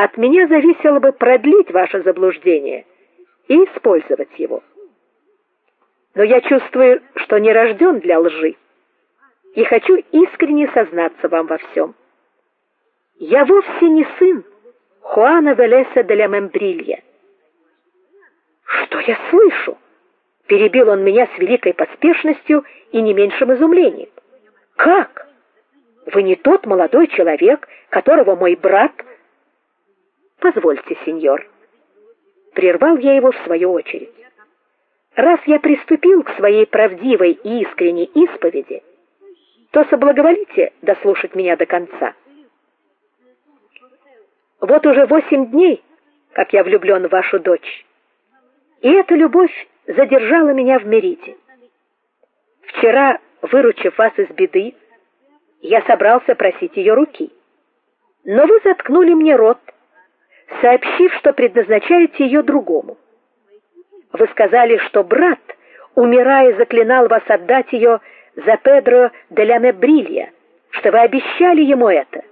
От меня зависело бы продлить ваше заблуждение и использовать его. Но я чувствую, что не рожден для лжи, и хочу искренне сознаться вам во всем. Я вовсе не сын Хуана Велеса де ля Мембрилья. Что я слышу? перебил он меня с великой поспешностью и не меньшим изумлением. Как? Вы не тот молодой человек, которого мой брат Позвольте, сеньор, прервал я его в свою очередь. Раз я приступил к своей правдивой и искренней исповеди, то соблаговолите дослушать меня до конца. Вот уже восемь дней, как я влюблен в вашу дочь. И эта любовь задержала меня в Мериде. Вчера, выручив вас из беды, я собрался просить ее руки. Но вы заткнули мне рот сообщив, что предназначаете ее другому. Вы сказали, что брат, умирая, заклинал вас отдать ее за Педро де ля Мебрилья, что вы обещали ему это,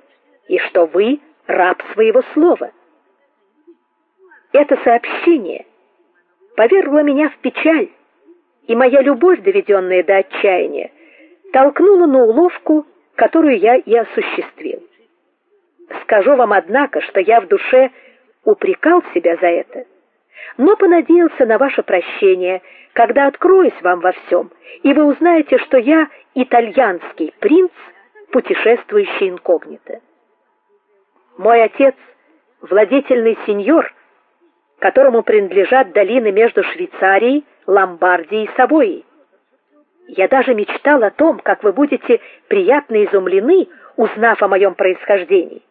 и что вы раб своего слова. Это сообщение повергло меня в печаль, и моя любовь, доведенная до отчаяния, толкнула на уловку, которую я и осуществил. Скажу вам однако, что я в душе упрекал себя за это, но понадеялся на ваше прощение, когда откроюсь вам во всем, и вы узнаете, что я итальянский принц, путешествующий инкогнито. Мой отец владетельный сеньор, которому принадлежат долины между Швейцарией, Ломбардией и Савойей. Я даже мечтал о том, как вы будете приятно изумлены, узнав о моем происхождении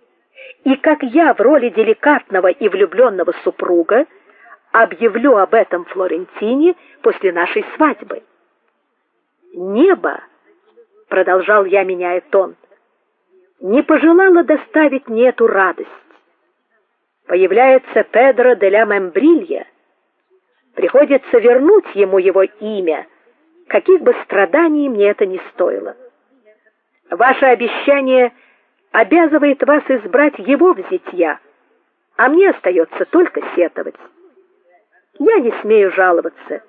и как я в роли деликатного и влюбленного супруга объявлю об этом Флорентине после нашей свадьбы. Небо, продолжал я, меняя тон, не пожелало доставить мне эту радость. Появляется Педро де ля Мембрилья. Приходится вернуть ему его имя, каких бы страданий мне это ни стоило. Ваше обещание — обязывает вас избрать его в зятья, а мне остается только сетовать. Я не смею жаловаться.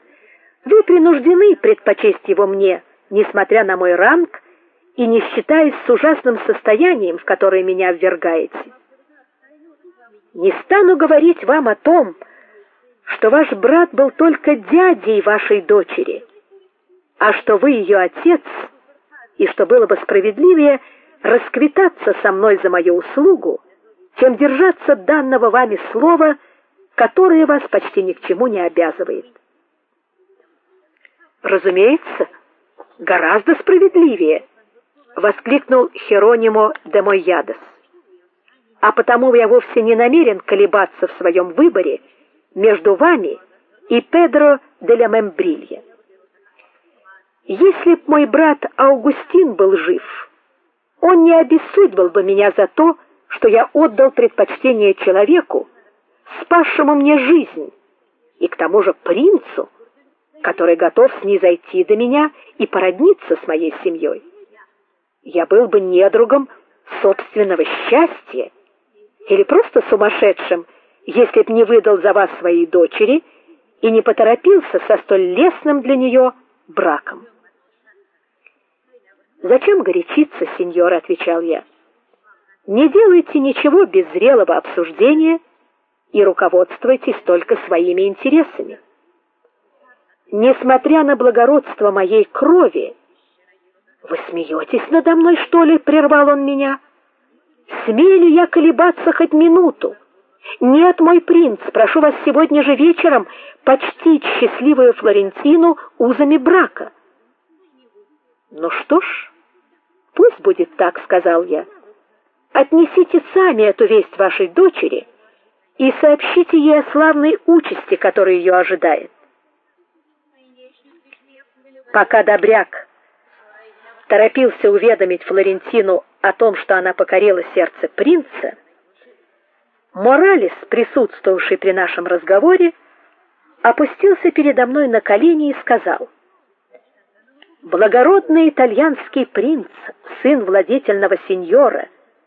Вы принуждены предпочесть его мне, несмотря на мой ранг и не считаясь с ужасным состоянием, в которое меня ввергаете. Не стану говорить вам о том, что ваш брат был только дядей вашей дочери, а что вы ее отец, и что было бы справедливее расквитаться со мной за мою услугу, чем держаться данного вами слова, которое вас почти ни к чему не обязывает. Разумеется, гораздо справедливее, воскликнул Херонимо де Мойядос. А потому я вовсе не намерен колебаться в своем выборе между вами и Педро де ля Мембрилья. Если б мой брат Аугустин был жив, он не обессудьбил бы меня за то, что я отдал предпочтение человеку, спасшему мне жизнь, и к тому же принцу, который готов снизойти до меня и породниться с моей семьей. Я был бы недругом собственного счастья или просто сумасшедшим, если б не выдал за вас своей дочери и не поторопился со столь лестным для нее браком. Зачем горячиться, сеньор, отвечал я. Не делайте ничего без зрелого обсуждения и руководствуйтесь только своими интересами. Несмотря на благородство моей крови, вы смеетесь надо мной, что ли, прервал он меня. Смею я колебаться хоть минуту? Нет, мой принц, прошу вас сегодня же вечером почтить счастливую Флорентину узами брака. Ну что ж, пусть будет так, сказал я. Отнесите сами эту весть вашей дочери и сообщите ей о славной участи, которая ее ожидает. Пока добряк торопился уведомить Флорентину о том, что она покорила сердце принца, Моралес, присутствовавший при нашем разговоре, опустился передо мной на колени и сказал: благородный итальянский принц, сын владетельного сеньора,